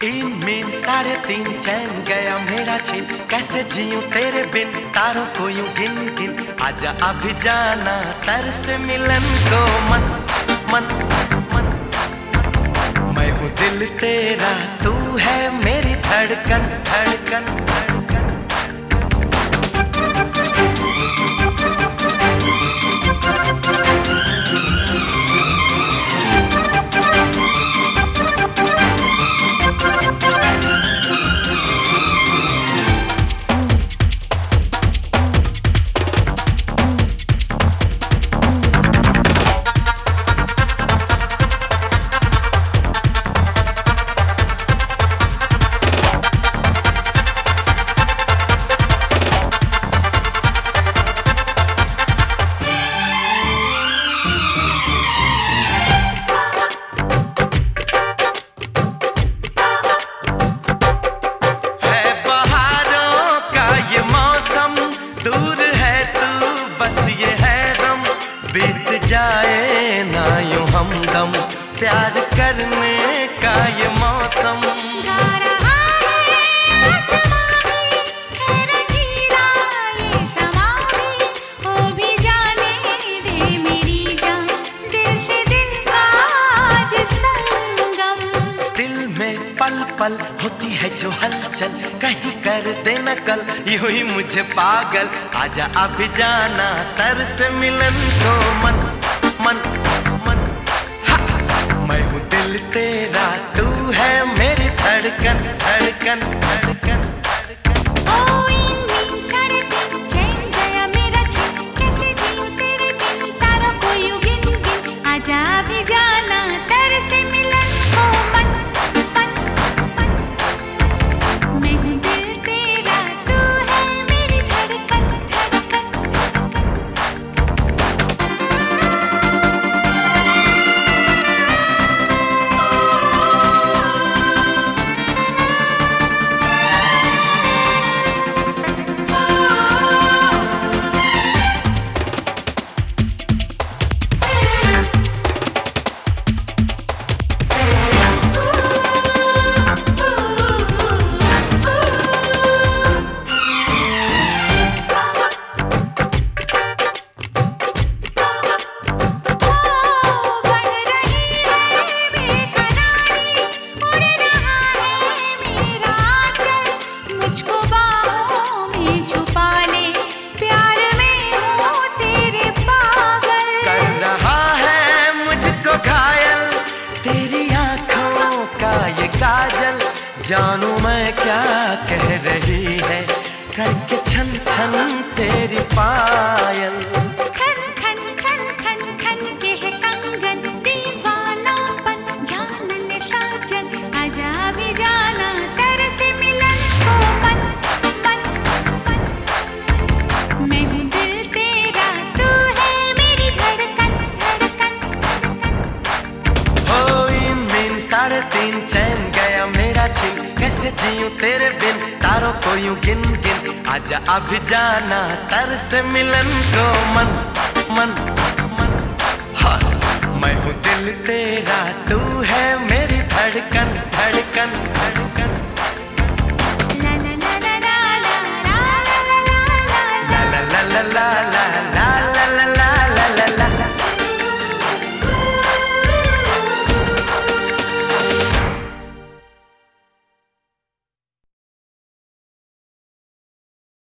तीन में साढ़े तीन चैन गया मेरा छीन। कैसे जियो तेरे बिन, तारों को यूँ गिन गिन। आजा अभी जाना, तर से मिलन को मन मन मन। मैं हूँ दिल तेरा, तू है मेरी धड़कन धड़कन। का आज संगम। दिल में पल पल होती है जो हलचल, कहीं कर देना कल, यूँ ही मुझे पागल आजा अभी जाना तर से मिलन को मन मन जानू मैं क्या कह रही है? करके छन छन तेरी पायल। खन खन खन खन खन के है कंगन दीवानापन जान ले साजन। आजा भी जाना तेरे से मिलन को मन मन मन मैं हूँ दिल तेरा तू है मेरी धड़कन धड़कन। धड़कन इन मीन साढ़े तीन चैन गया कैसे जीऊं तेरे बिन, तारों को यूँ गिन गिन। आजा अभी जाना तर से मिलन को मन।